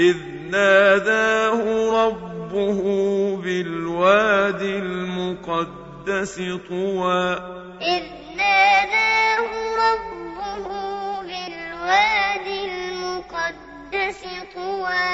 إذ ناداه ربه بالواد المقدس طوى. إذ ناداه ربه بالواد المقدس طوى.